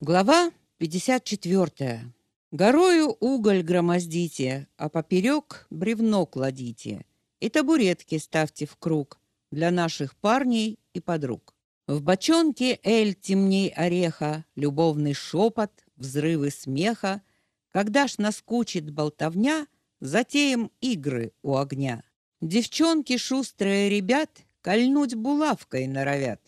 Глава 54. Горою уголь громоздите, а поперек бревно кладите, и табуретки ставьте в круг для наших парней и подруг. В бочонке эль темней ореха, любовный шепот, взрывы смеха. Когда ж наскучит болтовня, затеем игры у огня. Девчонки шустрые ребят кольнуть булавкой норовят.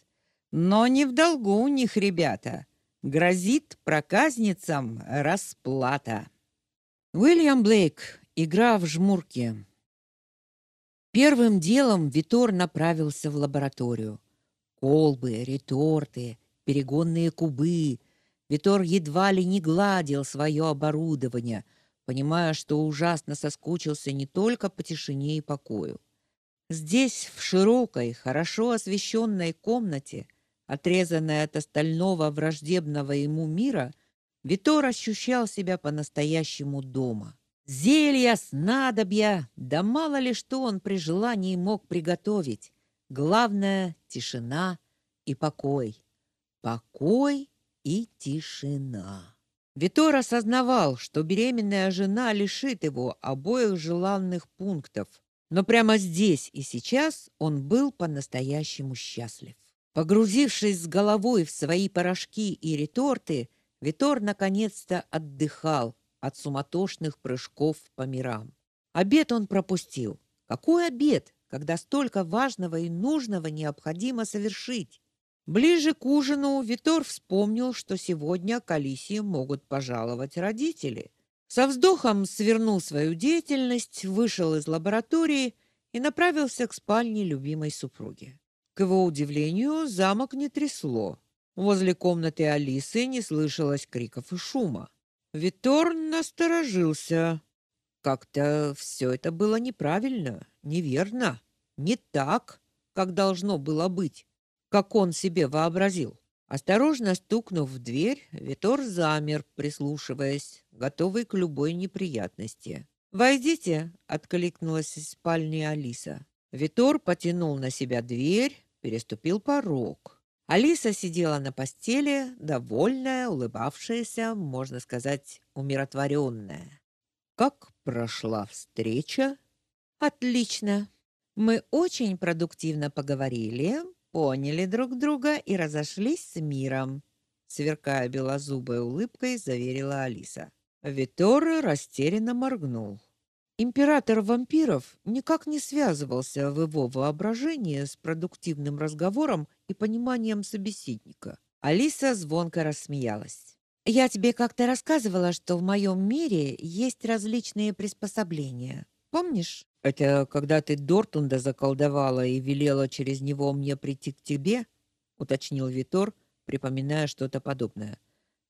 Но не в долгу у них ребята — Грозит проказницам расплата. Уильям Блейк. Игра в жмурки. Первым делом Витор направился в лабораторию. Колбы, реторты, перегонные кубы. Витор едва ли не гладил свое оборудование, понимая, что ужасно соскучился не только по тишине и покою. Здесь, в широкой, хорошо освещенной комнате, Отрезанный от остального враждебного ему мира, Витор ощущал себя по-настоящему дома. Зелья, снадобья, да мало ли что он при желании мог приготовить. Главное — тишина и покой. Покой и тишина. Витор осознавал, что беременная жена лишит его обоих желанных пунктов, но прямо здесь и сейчас он был по-настоящему счастлив. Погрузившись с головой в свои порошки и реторты, Витор наконец-то отдыхал от суматошных прыжков по мирам. Обед он пропустил. Какой обед, когда столько важного и нужного необходимо совершить? Ближе к ужину Витор вспомнил, что сегодня к Алисе могут пожаловать родители. Со вздохом свернул свою деятельность, вышел из лаборатории и направился к спальне любимой супруги. К его удивлению, замок не трясло. Возле комнаты Алисы не слышалось криков и шума. Витор насторожился. Как-то все это было неправильно, неверно, не так, как должно было быть, как он себе вообразил. Осторожно стукнув в дверь, Витор замер, прислушиваясь, готовый к любой неприятности. "Войдите", откликнулась из спальни Алиса. Витор потянул на себя дверь, переступил порог. Алиса сидела на постели, довольная, улыбавшаяся, можно сказать, умиротворенная. Как прошла встреча? Отлично. Мы очень продуктивно поговорили, поняли друг друга и разошлись с миром, сверкая белозубой улыбкой, заверила Алиса. Витор растерянно моргнул. Император вампиров никак не связывался в его воображении с продуктивным разговором и пониманием собеседника. Алиса звонко рассмеялась. Я тебе как-то рассказывала, что в моем мире есть различные приспособления. Помнишь? Это когда ты Дортунда заколдовала и велела через него мне прийти к тебе, уточнил Витор, припоминая что-то подобное.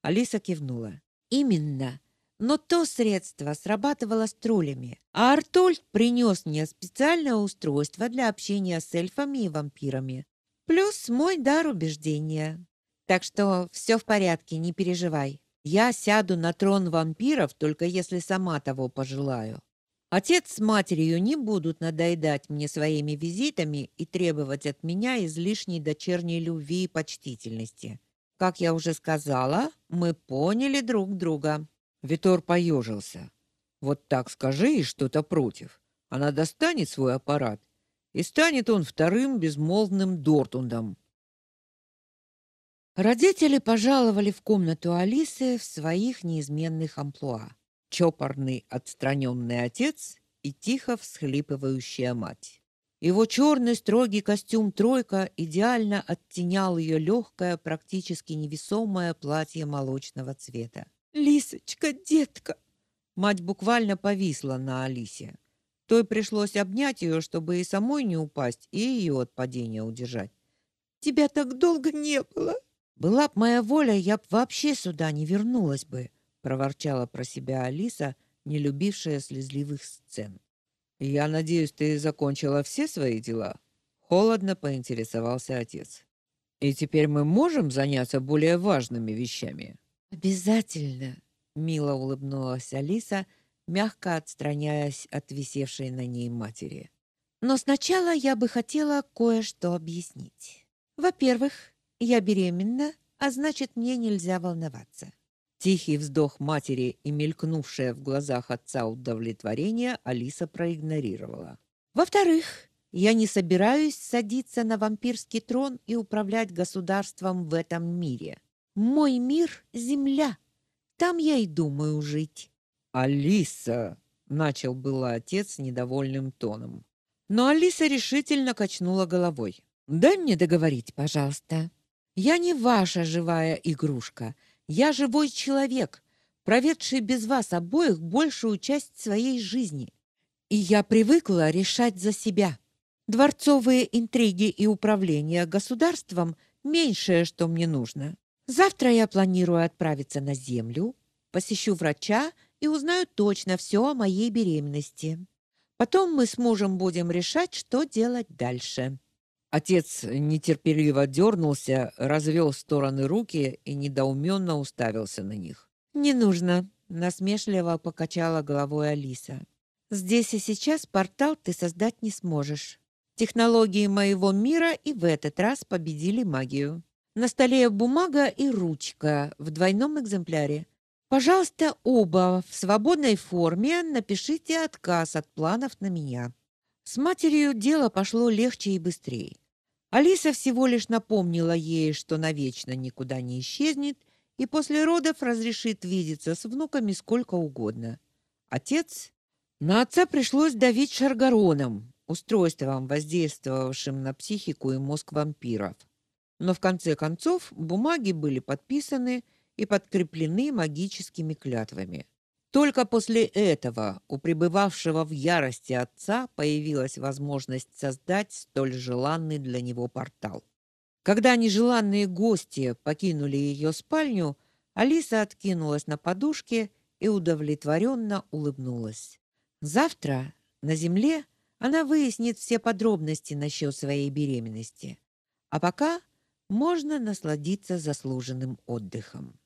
Алиса кивнула. Именно. Но то средство срабатывало с троллями, а Артольд принес мне специальное устройство для общения с эльфами и вампирами, плюс мой дар убеждения. Так что все в порядке, не переживай. Я сяду на трон вампиров только если сама того пожелаю. Отец с матерью не будут надоедать мне своими визитами и требовать от меня излишней дочерней любви и почтительности. Как я уже сказала, мы поняли друг друга. Витор поежился. Вот так скажи и что-то против. Она достанет свой аппарат, и станет он вторым безмолвным Дортундом. Родители пожаловали в комнату Алисы в своих неизменных амплуа. Чопорный, отстраненный отец и тихо всхлипывающая мать. Его черный строгий костюм тройка идеально оттенял ее легкое, практически невесомое платье молочного цвета. Лисочка, детка. Мать буквально повисла на Алисе. Той пришлось обнять ее, чтобы и самой не упасть, и ее от падения удержать. Тебя так долго не было. Была б моя воля, я б вообще сюда не вернулась бы, проворчала про себя Алиса, не любившая слезливых сцен. Я надеюсь, ты закончила все свои дела, холодно поинтересовался отец. И теперь мы можем заняться более важными вещами. Обязательно, мило улыбнулась Алиса, мягко отстраняясь от висевшей на ней матери. Но сначала я бы хотела кое-что объяснить. Во-первых, я беременна, а значит, мне нельзя волноваться. Тихий вздох матери и мелькнувшее в глазах отца удовлетворение Алиса проигнорировала. Во-вторых, я не собираюсь садиться на вампирский трон и управлять государством в этом мире. Мой мир земля. Там я и думаю жить. Алиса, начал было отец недовольным тоном. Но Алиса решительно качнула головой. Дай мне договорить, пожалуйста. Я не ваша живая игрушка. Я живой человек, проведший без вас обоих большую часть своей жизни. И я привыкла решать за себя. Дворцовые интриги и управление государством меньшее, что мне нужно. Завтра я планирую отправиться на землю, посещу врача и узнаю точно все о моей беременности. Потом мы с мужем будем решать, что делать дальше. Отец нетерпеливо дернулся, развел в стороны руки и недоуменно уставился на них. Не нужно, насмешливо покачала головой Алиса. Здесь и сейчас портал ты создать не сможешь. Технологии моего мира и в этот раз победили магию. На столе бумага и ручка в двойном экземпляре. Пожалуйста, оба в свободной форме напишите отказ от планов на меня. С матерью дело пошло легче и быстрее. Алиса всего лишь напомнила ей, что навечно никуда не исчезнет и после родов разрешит видеться с внуками сколько угодно. Отец на отца пришлось давить шаргароном, устройством, воздействовавшим на психику и мозг вампиров. Но в конце концов бумаги были подписаны и подкреплены магическими клятвами. Только после этого у пребывавшего в ярости отца появилась возможность создать столь желанный для него портал. Когда нежеланные гости покинули ее спальню, Алиса откинулась на подушке и удовлетворенно улыбнулась. Завтра на земле она выяснит все подробности насчет своей беременности. А пока можно насладиться заслуженным отдыхом.